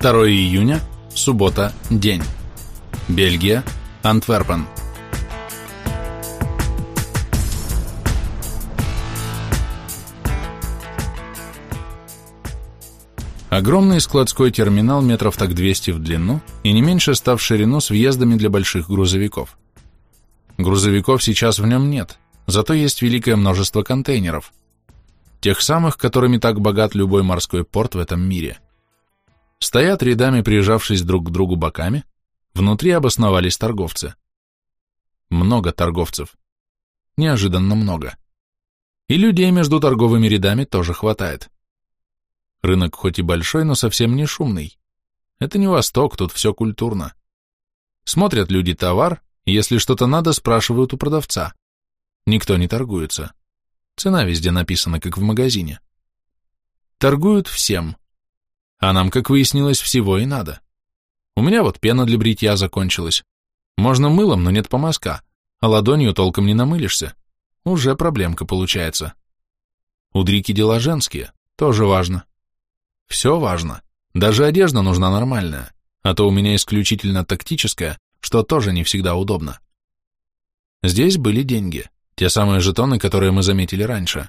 2 июня, суббота, день. Бельгия, Антверпен. Огромный складской терминал метров так 200 в длину и не меньше ста в ширину с въездами для больших грузовиков. Грузовиков сейчас в нем нет, зато есть великое множество контейнеров. Тех самых, которыми так богат любой морской порт в этом мире. Стоят рядами, прижавшись друг к другу боками, внутри обосновались торговцы. Много торговцев. Неожиданно много. И людей между торговыми рядами тоже хватает. Рынок хоть и большой, но совсем не шумный. Это не Восток, тут все культурно. Смотрят люди товар, если что-то надо, спрашивают у продавца. Никто не торгуется. Цена везде написана, как в магазине. Торгуют всем. А нам, как выяснилось, всего и надо. У меня вот пена для бритья закончилась. Можно мылом, но нет помазка, а ладонью толком не намылишься. Уже проблемка получается. У Дрики дела женские, тоже важно. Все важно. Даже одежда нужна нормальная, а то у меня исключительно тактическая, что тоже не всегда удобно. Здесь были деньги, те самые жетоны, которые мы заметили раньше.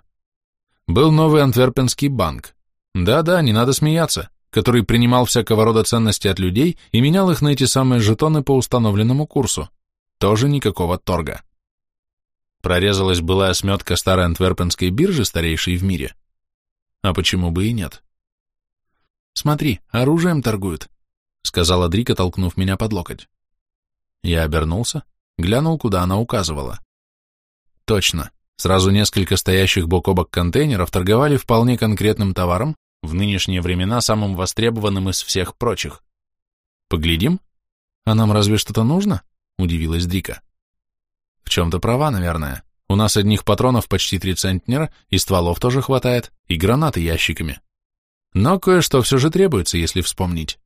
Был новый антверпенский банк. Да-да, не надо смеяться, который принимал всякого рода ценности от людей и менял их на эти самые жетоны по установленному курсу. Тоже никакого торга. Прорезалась былая сметка старой антверпенской биржи, старейшей в мире. А почему бы и нет? «Смотри, оружием торгуют», — сказала Дрика, толкнув меня под локоть. Я обернулся, глянул, куда она указывала. Точно, сразу несколько стоящих бок о бок контейнеров торговали вполне конкретным товаром, в нынешние времена самым востребованным из всех прочих. «Поглядим? А нам разве что-то нужно?» — удивилась Дрика. «В чем-то права, наверное. У нас одних патронов почти три центнера, и стволов тоже хватает, и гранаты ящиками. Но кое-что все же требуется, если вспомнить.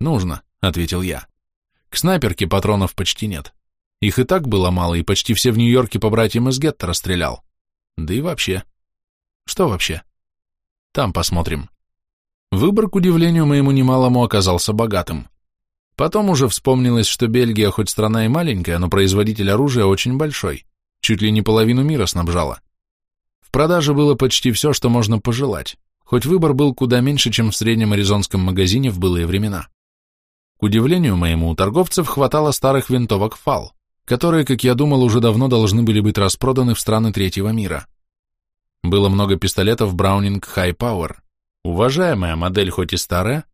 Нужно, ответил я. К снайперке патронов почти нет. Их и так было мало, и почти все в Нью-Йорке по братьям из гетто расстрелял. Да и вообще. Что вообще? Там посмотрим. Выбор, к удивлению моему немалому, оказался богатым. Потом уже вспомнилось, что Бельгия хоть страна и маленькая, но производитель оружия очень большой, чуть ли не половину мира снабжала. В продаже было почти все, что можно пожелать хоть выбор был куда меньше, чем в среднем аризонском магазине в былые времена. К удивлению моему, у торговцев хватало старых винтовок ФАЛ, которые, как я думал, уже давно должны были быть распроданы в страны третьего мира. Было много пистолетов Браунинг High Power, уважаемая модель хоть и старая,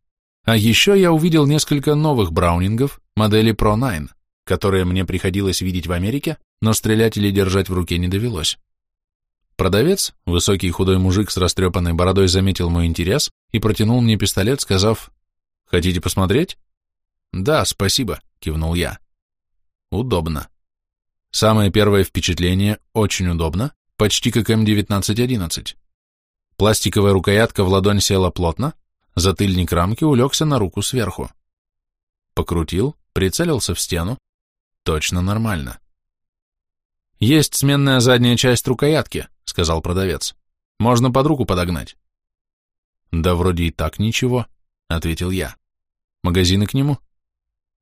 а еще я увидел несколько новых Браунингов модели Pro 9, которые мне приходилось видеть в Америке, но стрелять или держать в руке не довелось. Продавец, высокий худой мужик с растрепанной бородой, заметил мой интерес и протянул мне пистолет, сказав, «Хотите посмотреть?» «Да, спасибо», — кивнул я. «Удобно». Самое первое впечатление — очень удобно, почти как М1911. Пластиковая рукоятка в ладонь села плотно, затыльник рамки улегся на руку сверху. Покрутил, прицелился в стену. Точно нормально. Есть сменная задняя часть рукоятки, — сказал продавец. «Можно под руку подогнать». «Да вроде и так ничего», — ответил я. «Магазины к нему?»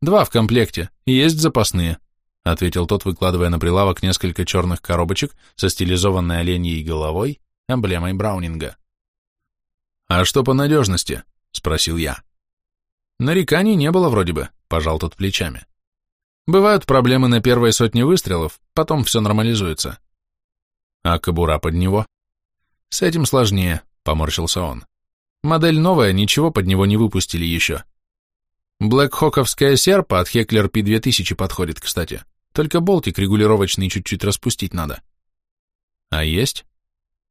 «Два в комплекте, есть запасные», — ответил тот, выкладывая на прилавок несколько черных коробочек со стилизованной оленьей головой, эмблемой Браунинга. «А что по надежности?» — спросил я. «Нареканий не было вроде бы», — пожал тот плечами. «Бывают проблемы на первой сотне выстрелов, потом все нормализуется. А кобура под него? С этим сложнее, поморщился он. Модель новая, ничего под него не выпустили еще. Блэкхоковская серпа от Heckler P2000 подходит, кстати. Только болтик регулировочный чуть-чуть распустить надо. А есть?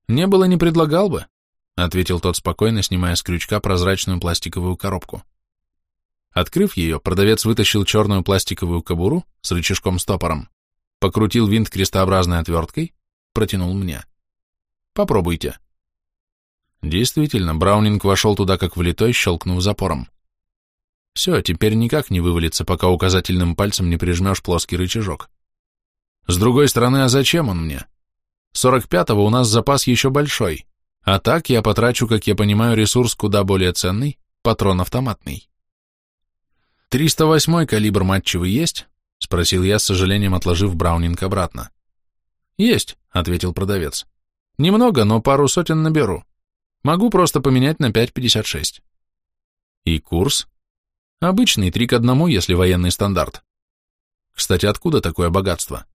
Не было, не предлагал бы, ответил тот спокойно, снимая с крючка прозрачную пластиковую коробку. Открыв ее, продавец вытащил черную пластиковую кобуру с рычажком-стопором, покрутил винт крестообразной отверткой, протянул мне. Попробуйте. Действительно, Браунинг вошел туда как влитой, щелкнув запором. Все, теперь никак не вывалится, пока указательным пальцем не прижмешь плоский рычажок. С другой стороны, а зачем он мне? 45-го у нас запас еще большой, а так я потрачу, как я понимаю, ресурс куда более ценный, патрон автоматный. «308-й калибр матчевый есть?» — спросил я, с сожалением отложив Браунинг обратно. «Есть», — ответил продавец. «Немного, но пару сотен наберу. Могу просто поменять на 5,56». «И курс?» «Обычный, три к одному, если военный стандарт». «Кстати, откуда такое богатство?»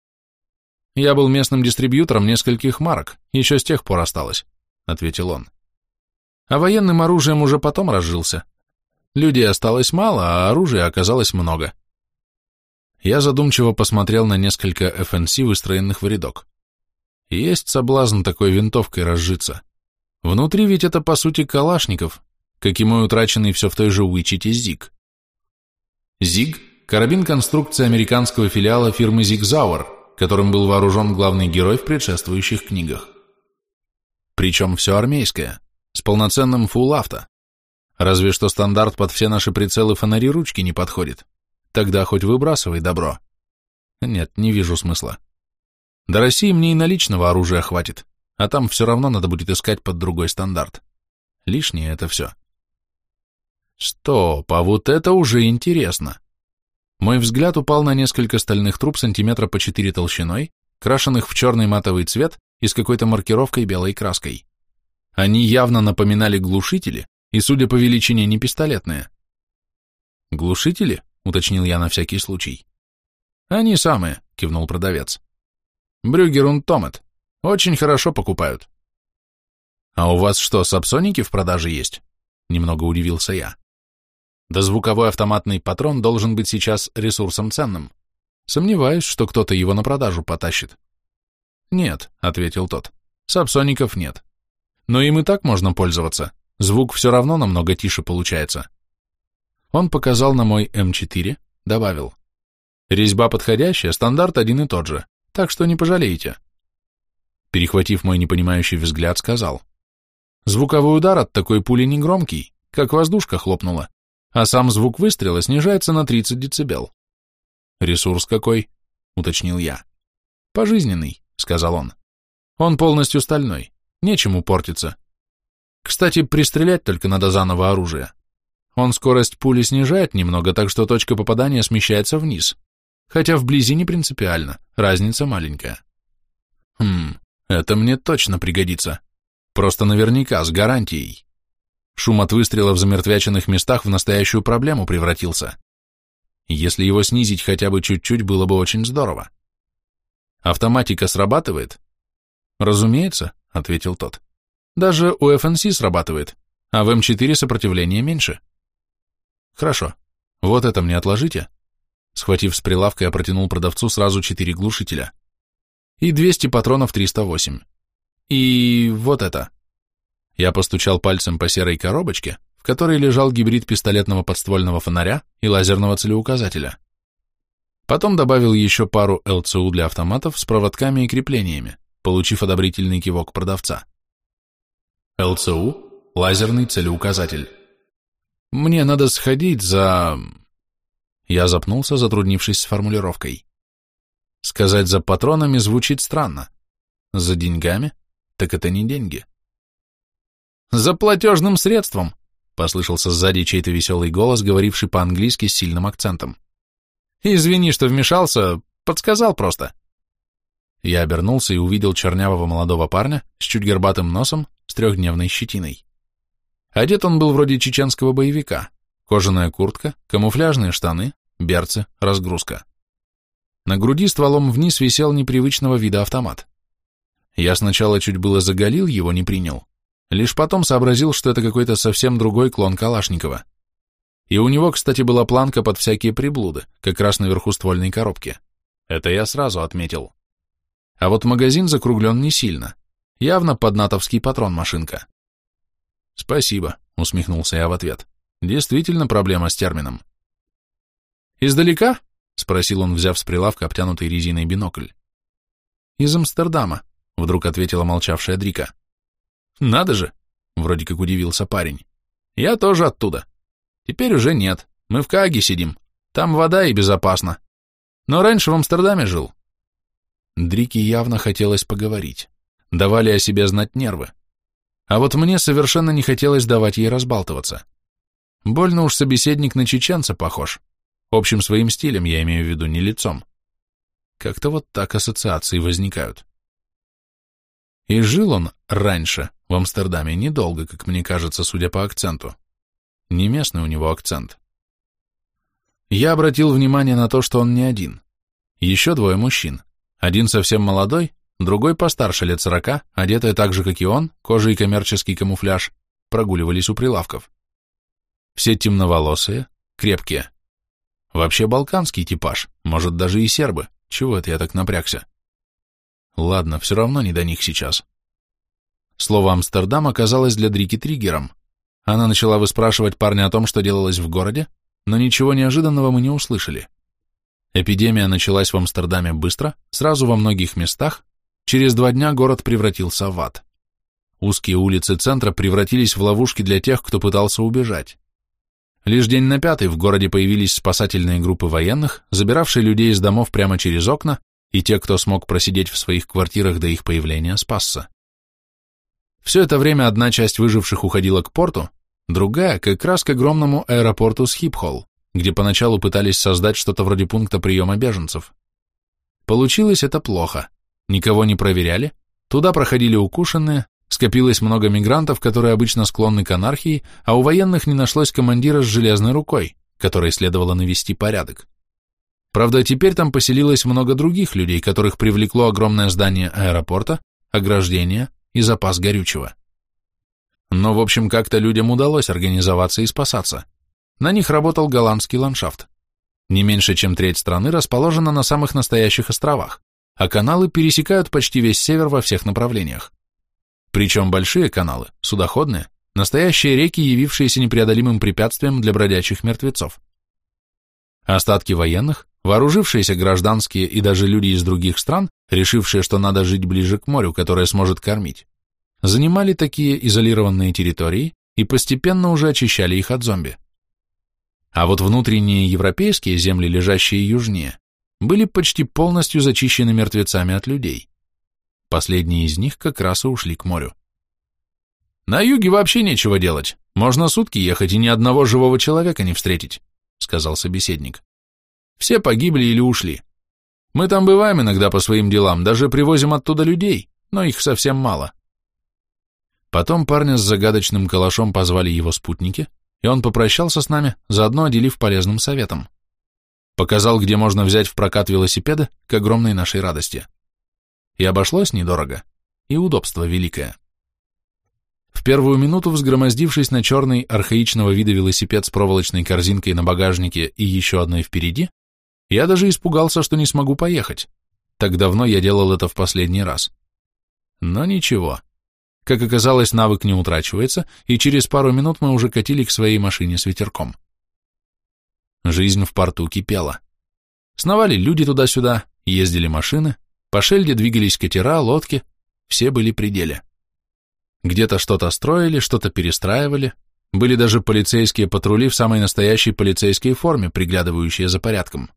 «Я был местным дистрибьютором нескольких марок, еще с тех пор осталось», — ответил он. «А военным оружием уже потом разжился. Людей осталось мало, а оружия оказалось много». Я задумчиво посмотрел на несколько ФНС, выстроенных в рядок. Есть соблазн такой винтовкой разжиться. Внутри ведь это, по сути, калашников, как и мой утраченный все в той же Уичите ЗИГ. ЗИГ – карабин конструкции американского филиала фирмы Зигзауэр, которым был вооружен главный герой в предшествующих книгах. Причем все армейское, с полноценным фулл-авто. Разве что стандарт под все наши прицелы фонари ручки не подходит. Тогда хоть выбрасывай добро. Нет, не вижу смысла. До России мне и наличного оружия хватит, а там все равно надо будет искать под другой стандарт. Лишнее это все. Стоп, а вот это уже интересно. Мой взгляд упал на несколько стальных труб сантиметра по четыре толщиной, крашенных в черный матовый цвет и с какой-то маркировкой белой краской. Они явно напоминали глушители и, судя по величине, не пистолетные. Глушители? уточнил я на всякий случай. Они самые, кивнул продавец. Брюгер und Томет. Очень хорошо покупают. А у вас что, сапсоники в продаже есть? Немного удивился я. Да звуковой автоматный патрон должен быть сейчас ресурсом ценным. Сомневаюсь, что кто-то его на продажу потащит. Нет, ответил тот. Сапсоников нет. Но им и так можно пользоваться. Звук все равно намного тише получается. Он показал на мой М4, добавил. Резьба подходящая, стандарт один и тот же, так что не пожалеете. Перехватив мой непонимающий взгляд, сказал. Звуковой удар от такой пули не громкий, как воздушка хлопнула, а сам звук выстрела снижается на 30 дБ. «Ресурс какой?» — уточнил я. «Пожизненный», — сказал он. «Он полностью стальной, нечему портиться. Кстати, пристрелять только надо заново оружие. Он скорость пули снижает немного, так что точка попадания смещается вниз. Хотя вблизи не принципиально, разница маленькая. Хм, это мне точно пригодится. Просто наверняка, с гарантией. Шум от выстрела в замертвяченных местах в настоящую проблему превратился. Если его снизить хотя бы чуть-чуть, было бы очень здорово. Автоматика срабатывает? Разумеется, ответил тот. Даже у FNC срабатывает, а в М4 сопротивление меньше. Хорошо. Вот это мне отложите. Схватив с прилавка, я протянул продавцу сразу четыре глушителя. И 200 патронов 308. И вот это. Я постучал пальцем по серой коробочке, в которой лежал гибрид пистолетного подствольного фонаря и лазерного целеуказателя. Потом добавил еще пару ЛЦУ для автоматов с проводками и креплениями, получив одобрительный кивок продавца. ЛЦУ – лазерный целеуказатель. Мне надо сходить за... Я запнулся, затруднившись с формулировкой. Сказать за патронами звучит странно. За деньгами? Так это не деньги. «За платежным средством!» — послышался сзади чей-то веселый голос, говоривший по-английски с сильным акцентом. «Извини, что вмешался, подсказал просто». Я обернулся и увидел чернявого молодого парня с чуть горбатым носом, с трехдневной щетиной. Одет он был вроде чеченского боевика. Кожаная куртка, камуфляжные штаны, берцы, разгрузка. На груди стволом вниз висел непривычного вида автомат. Я сначала чуть было заголил его, не принял, Лишь потом сообразил, что это какой-то совсем другой клон Калашникова. И у него, кстати, была планка под всякие приблуды, как раз наверху ствольной коробки. Это я сразу отметил. А вот магазин закруглен не сильно. Явно под натовский патрон машинка. Спасибо, усмехнулся я в ответ. Действительно проблема с термином. Издалека? Спросил он, взяв с прилавка обтянутый резиной бинокль. Из Амстердама, вдруг ответила молчавшая Дрика. Надо же, вроде как удивился парень. Я тоже оттуда. Теперь уже нет. Мы в Кааге сидим. Там вода и безопасно. Но раньше в Амстердаме жил. Дрике явно хотелось поговорить. Давали о себе знать нервы. А вот мне совершенно не хотелось давать ей разбалтываться. Больно уж собеседник на чеченца похож. Общим своим стилем я имею в виду, не лицом. Как-то вот так ассоциации возникают. И жил он раньше в Амстердаме недолго, как мне кажется, судя по акценту. Не местный у него акцент. Я обратил внимание на то, что он не один. Еще двое мужчин. Один совсем молодой, другой постарше лет сорока, одетые так же, как и он, кожа и коммерческий камуфляж, прогуливались у прилавков. Все темноволосые, крепкие. Вообще балканский типаж, может даже и сербы. Чего это я так напрягся? Ладно, все равно не до них сейчас. Слово «Амстердам» оказалось для Дрики триггером. Она начала выспрашивать парня о том, что делалось в городе, но ничего неожиданного мы не услышали. Эпидемия началась в Амстердаме быстро, сразу во многих местах, через два дня город превратился в ад. Узкие улицы центра превратились в ловушки для тех, кто пытался убежать. Лишь день на пятый в городе появились спасательные группы военных, забиравшие людей из домов прямо через окна, и те, кто смог просидеть в своих квартирах до их появления, спасся. Все это время одна часть выживших уходила к порту, другая как раз к огромному аэропорту Схипхолл, где поначалу пытались создать что-то вроде пункта приема беженцев. Получилось это плохо. Никого не проверяли, туда проходили укушенные, скопилось много мигрантов, которые обычно склонны к анархии, а у военных не нашлось командира с железной рукой, которой следовало навести порядок. Правда, теперь там поселилось много других людей, которых привлекло огромное здание аэропорта, ограждение и запас горючего. Но, в общем, как-то людям удалось организоваться и спасаться. На них работал голландский ландшафт. Не меньше, чем треть страны расположена на самых настоящих островах, а каналы пересекают почти весь север во всех направлениях. Причем большие каналы, судоходные, настоящие реки, явившиеся непреодолимым препятствием для бродячих мертвецов. Остатки военных, вооружившиеся гражданские и даже люди из других стран, решившие, что надо жить ближе к морю, которое сможет кормить, занимали такие изолированные территории и постепенно уже очищали их от зомби. А вот внутренние европейские земли, лежащие южнее, были почти полностью зачищены мертвецами от людей. Последние из них как раз и ушли к морю. «На юге вообще нечего делать. Можно сутки ехать и ни одного живого человека не встретить», — сказал собеседник. «Все погибли или ушли. Мы там бываем иногда по своим делам, даже привозим оттуда людей, но их совсем мало. Потом парня с загадочным калашом позвали его спутники, и он попрощался с нами, заодно отделив полезным советом. Показал, где можно взять в прокат велосипеды, к огромной нашей радости. И обошлось недорого, и удобство великое. В первую минуту, взгромоздившись на черный архаичного вида велосипед с проволочной корзинкой на багажнике и еще одной впереди, я даже испугался, что не смогу поехать. Так давно я делал это в последний раз. Но ничего. Как оказалось, навык не утрачивается, и через пару минут мы уже катили к своей машине с ветерком. Жизнь в порту кипела. Сновали люди туда-сюда, ездили машины, по шельде двигались катера, лодки, все были при деле. Где-то что-то строили, что-то перестраивали, были даже полицейские патрули в самой настоящей полицейской форме, приглядывающие за порядком.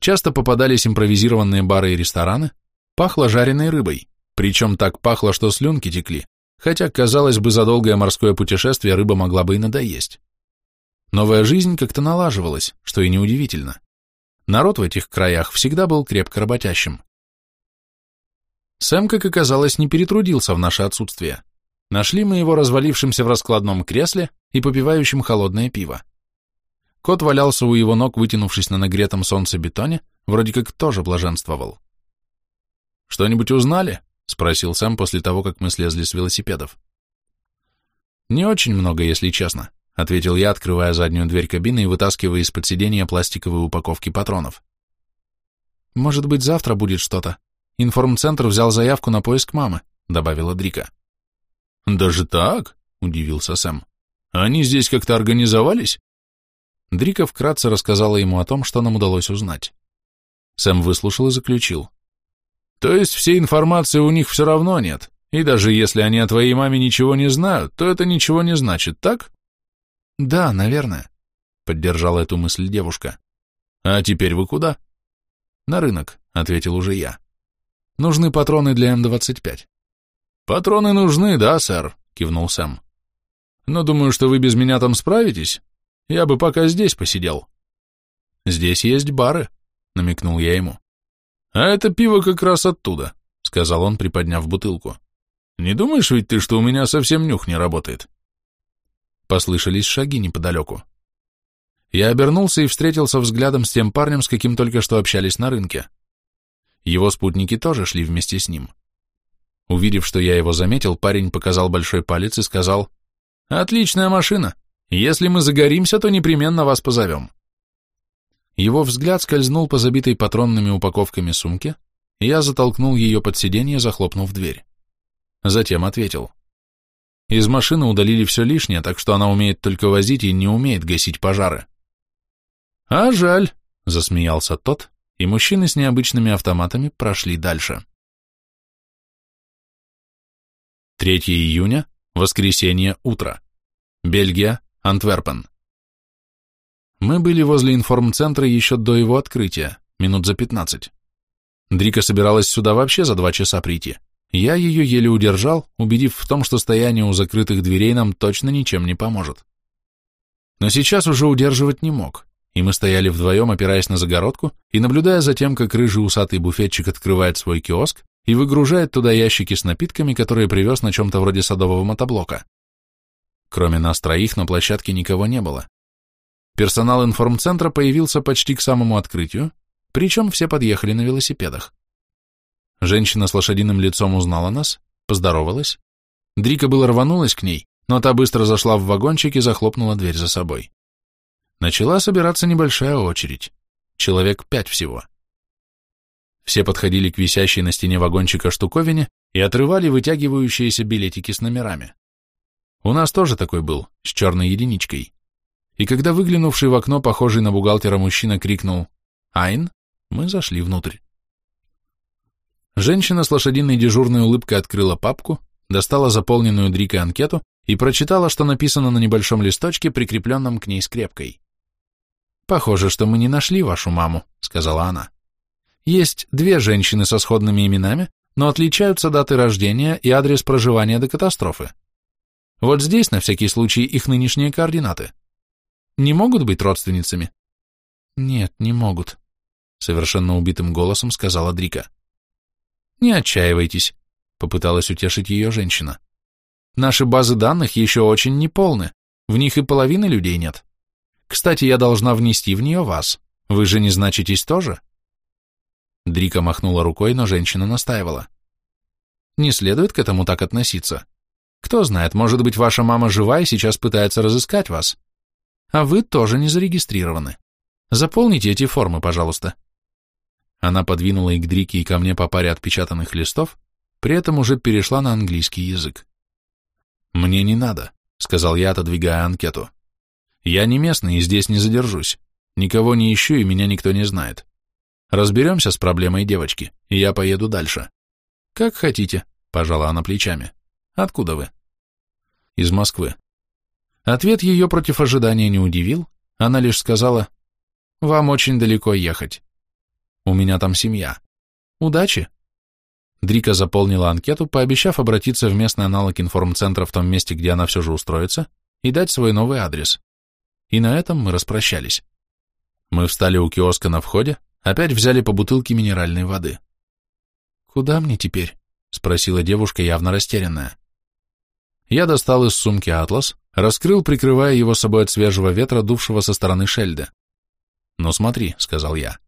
Часто попадались импровизированные бары и рестораны, пахло жареной рыбой. Причем так пахло, что слюнки текли, хотя, казалось бы, за долгое морское путешествие рыба могла бы и надоесть. Новая жизнь как-то налаживалась, что и неудивительно. Народ в этих краях всегда был крепко работящим. Сэм, как оказалось, не перетрудился в наше отсутствие. Нашли мы его развалившимся в раскладном кресле и попивающим холодное пиво. Кот валялся у его ног, вытянувшись на нагретом солнце бетоне, вроде как тоже блаженствовал. «Что-нибудь узнали?» — спросил Сэм после того, как мы слезли с велосипедов. «Не очень много, если честно», — ответил я, открывая заднюю дверь кабины и вытаскивая из-под сиденья пластиковые упаковки патронов. «Может быть, завтра будет что-то. Информцентр взял заявку на поиск мамы», — добавила Дрика. «Даже так?» — удивился Сэм. «Они здесь как-то организовались?» Дрика вкратце рассказала ему о том, что нам удалось узнать. Сэм выслушал и заключил. То есть всей информации у них все равно нет, и даже если они о твоей маме ничего не знают, то это ничего не значит, так? Да, наверное, поддержала эту мысль девушка. А теперь вы куда? На рынок, ответил уже я. Нужны патроны для М-25. Патроны нужны, да, сэр, кивнул Сэм. Но думаю, что вы без меня там справитесь. Я бы пока здесь посидел. Здесь есть бары, намекнул я ему. А это пиво как раз оттуда, сказал он, приподняв бутылку. Не думаешь ведь ты, что у меня совсем нюх не работает? Послышались шаги неподалеку. Я обернулся и встретился взглядом с тем парнем, с каким только что общались на рынке. Его спутники тоже шли вместе с ним. Увидев, что я его заметил, парень показал большой палец и сказал, «Отличная машина. Если мы загоримся, то непременно вас позовем». Его взгляд скользнул по забитой патронными упаковками сумке, и я затолкнул ее под сиденье, захлопнув дверь. Затем ответил. Из машины удалили все лишнее, так что она умеет только возить и не умеет гасить пожары. «А жаль», — засмеялся тот, и мужчины с необычными автоматами прошли дальше. 3 июня, воскресенье, утро. Бельгия, Антверпен. Мы были возле информцентра еще до его открытия, минут за 15. Дрика собиралась сюда вообще за два часа прийти. Я ее еле удержал, убедив в том, что стояние у закрытых дверей нам точно ничем не поможет. Но сейчас уже удерживать не мог, и мы стояли вдвоем, опираясь на загородку и наблюдая за тем, как рыжий усатый буфетчик открывает свой киоск и выгружает туда ящики с напитками, которые привез на чем-то вроде садового мотоблока. Кроме нас троих на площадке никого не было. Персонал информцентра появился почти к самому открытию, причем все подъехали на велосипедах. Женщина с лошадиным лицом узнала нас, поздоровалась. Дрика было рванулась к ней, но та быстро зашла в вагончик и захлопнула дверь за собой. Начала собираться небольшая очередь. Человек пять всего. Все подходили к висящей на стене вагончика штуковине и отрывали вытягивающиеся билетики с номерами. У нас тоже такой был, с черной единичкой. И когда выглянувший в окно, похожий на бухгалтера мужчина, крикнул «Айн», мы зашли внутрь. Женщина с лошадиной дежурной улыбкой открыла папку, достала заполненную Дрикой анкету и прочитала, что написано на небольшом листочке, прикрепленном к ней скрепкой. «Похоже, что мы не нашли вашу маму», — сказала она. «Есть две женщины со сходными именами, но отличаются даты рождения и адрес проживания до катастрофы. Вот здесь, на всякий случай, их нынешние координаты. Не могут быть родственницами?» «Нет, не могут», — совершенно убитым голосом сказала Дрика. Не отчаивайтесь, попыталась утешить ее женщина. Наши базы данных еще очень неполны, в них и половины людей нет. Кстати, я должна внести в нее вас. Вы же не значитесь тоже? Дрика махнула рукой, но женщина настаивала. Не следует к этому так относиться. Кто знает, может быть, ваша мама жива и сейчас пытается разыскать вас. А вы тоже не зарегистрированы. Заполните эти формы, пожалуйста. Она подвинула и к Дрике, и ко мне по паре отпечатанных листов, при этом уже перешла на английский язык. «Мне не надо», — сказал я, отодвигая анкету. «Я не местный и здесь не задержусь. Никого не ищу, и меня никто не знает. Разберемся с проблемой девочки, и я поеду дальше». «Как хотите», — пожала она плечами. «Откуда вы?» «Из Москвы». Ответ ее против ожидания не удивил, она лишь сказала, «Вам очень далеко ехать». У меня там семья. Удачи. Дрика заполнила анкету, пообещав обратиться в местный аналог информцентра в том месте, где она все же устроится, и дать свой новый адрес. И на этом мы распрощались. Мы встали у киоска на входе, опять взяли по бутылке минеральной воды. «Куда мне теперь?» — спросила девушка, явно растерянная. Я достал из сумки атлас, раскрыл, прикрывая его собой от свежего ветра, дувшего со стороны Шельды. «Ну смотри», — сказал я,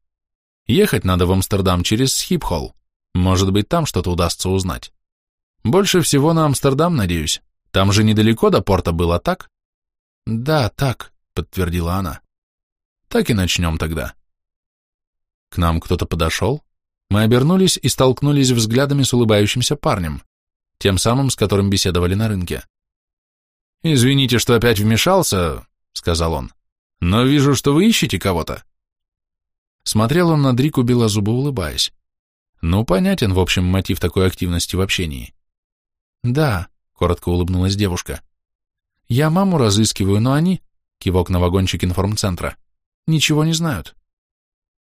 Ехать надо в Амстердам через Схипхолл. Может быть, там что-то удастся узнать. Больше всего на Амстердам, надеюсь. Там же недалеко до порта было, так? Да, так, подтвердила она. Так и начнем тогда. К нам кто-то подошел. Мы обернулись и столкнулись взглядами с улыбающимся парнем, тем самым, с которым беседовали на рынке. «Извините, что опять вмешался», — сказал он, — «но вижу, что вы ищете кого-то». Смотрел он на Дрику белозубо улыбаясь. Ну, понятен, в общем, мотив такой активности в общении. «Да», — коротко улыбнулась девушка. «Я маму разыскиваю, но они...» — кивок на вагончик информцентра. «Ничего не знают».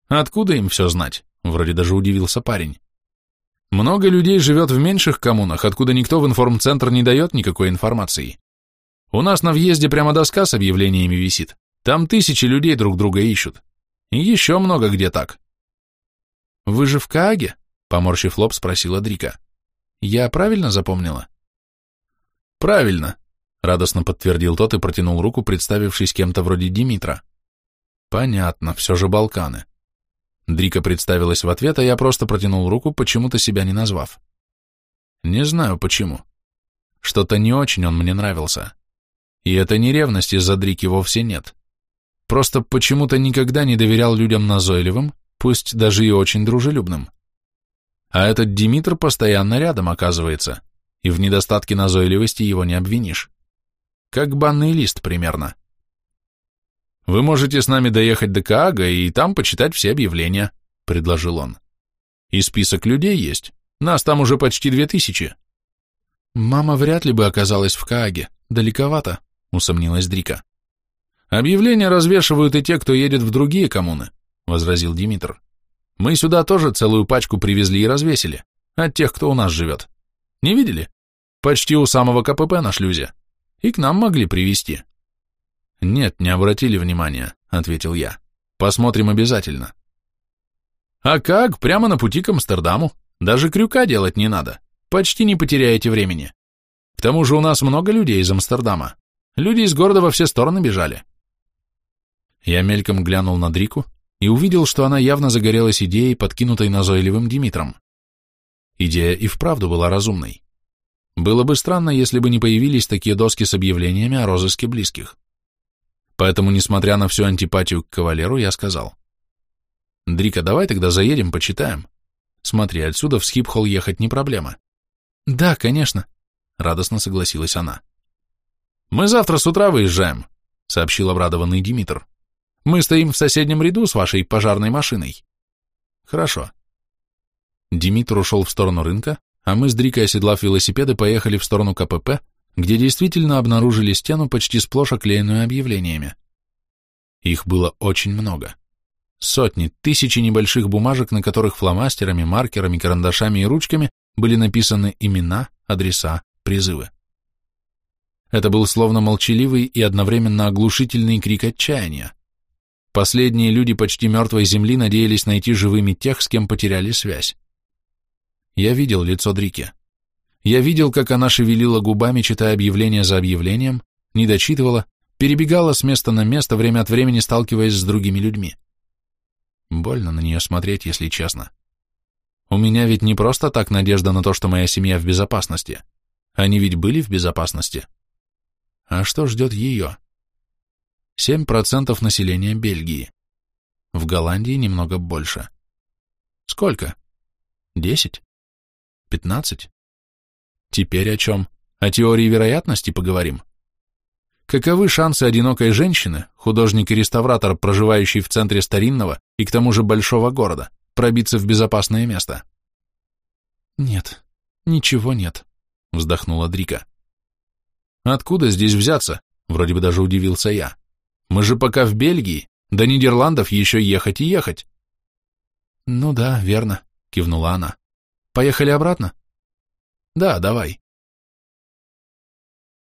«Откуда им все знать?» — вроде даже удивился парень. «Много людей живет в меньших коммунах, откуда никто в информцентр не дает никакой информации. У нас на въезде прямо доска с объявлениями висит. Там тысячи людей друг друга ищут. И еще много где так. Вы же в Кааге? Поморщив лоб, спросила Дрика. Я правильно запомнила? Правильно, радостно подтвердил тот и протянул руку, представившись кем-то вроде Димитра. Понятно, все же Балканы. Дрика представилась в ответ, а я просто протянул руку, почему-то себя не назвав. Не знаю почему. Что-то не очень он мне нравился. И это не ревность из-за Дрики вовсе нет. Просто почему-то никогда не доверял людям назойливым, пусть даже и очень дружелюбным. А этот Димитр постоянно рядом оказывается, и в недостатке назойливости его не обвинишь. Как банный лист примерно. «Вы можете с нами доехать до Каага и там почитать все объявления», — предложил он. «И список людей есть. Нас там уже почти две тысячи». «Мама вряд ли бы оказалась в Кааге. Далековато», — усомнилась Дрика. «Объявления развешивают и те, кто едет в другие коммуны», — возразил Димитр. «Мы сюда тоже целую пачку привезли и развесили. От тех, кто у нас живет. Не видели? Почти у самого КПП на шлюзе. И к нам могли привезти. «Нет, не обратили внимания», — ответил я. «Посмотрим обязательно». «А как? Прямо на пути к Амстердаму. Даже крюка делать не надо. Почти не потеряете времени. К тому же у нас много людей из Амстердама. Люди из города во все стороны бежали». Я мельком глянул на Дрику и увидел, что она явно загорелась идеей, подкинутой назойливым Димитром. Идея и вправду была разумной. Было бы странно, если бы не появились такие доски с объявлениями о розыске близких. Поэтому, несмотря на всю антипатию к кавалеру, я сказал. «Дрика, давай тогда заедем, почитаем. Смотри, отсюда в Схипхолл ехать не проблема». «Да, конечно», — радостно согласилась она. «Мы завтра с утра выезжаем», — сообщил обрадованный Димитр. «Мы стоим в соседнем ряду с вашей пожарной машиной». «Хорошо». Димитр ушел в сторону рынка, а мы с Дрикой, оседлав велосипеды, поехали в сторону КПП, где действительно обнаружили стену, почти сплошь оклеенную объявлениями. Их было очень много. Сотни, тысячи небольших бумажек, на которых фломастерами, маркерами, карандашами и ручками были написаны имена, адреса, призывы. Это был словно молчаливый и одновременно оглушительный крик отчаяния. Последние люди почти мертвой земли надеялись найти живыми тех, с кем потеряли связь. Я видел лицо Дрики. Я видел, как она шевелила губами, читая объявление за объявлением, не дочитывала, перебегала с места на место, время от времени сталкиваясь с другими людьми. Больно на нее смотреть, если честно. У меня ведь не просто так надежда на то, что моя семья в безопасности. Они ведь были в безопасности. А что ждет ее? 7% населения Бельгии. В Голландии немного больше. Сколько? Десять? Пятнадцать? Теперь о чем? О теории вероятности поговорим. Каковы шансы одинокой женщины, художник и реставратор, проживающий в центре старинного и к тому же большого города, пробиться в безопасное место? Нет, ничего нет, вздохнула Дрика. Откуда здесь взяться? Вроде бы даже удивился я. Мы же пока в Бельгии, до Нидерландов еще ехать и ехать. Ну да, верно, кивнула она. Поехали обратно? Да, давай.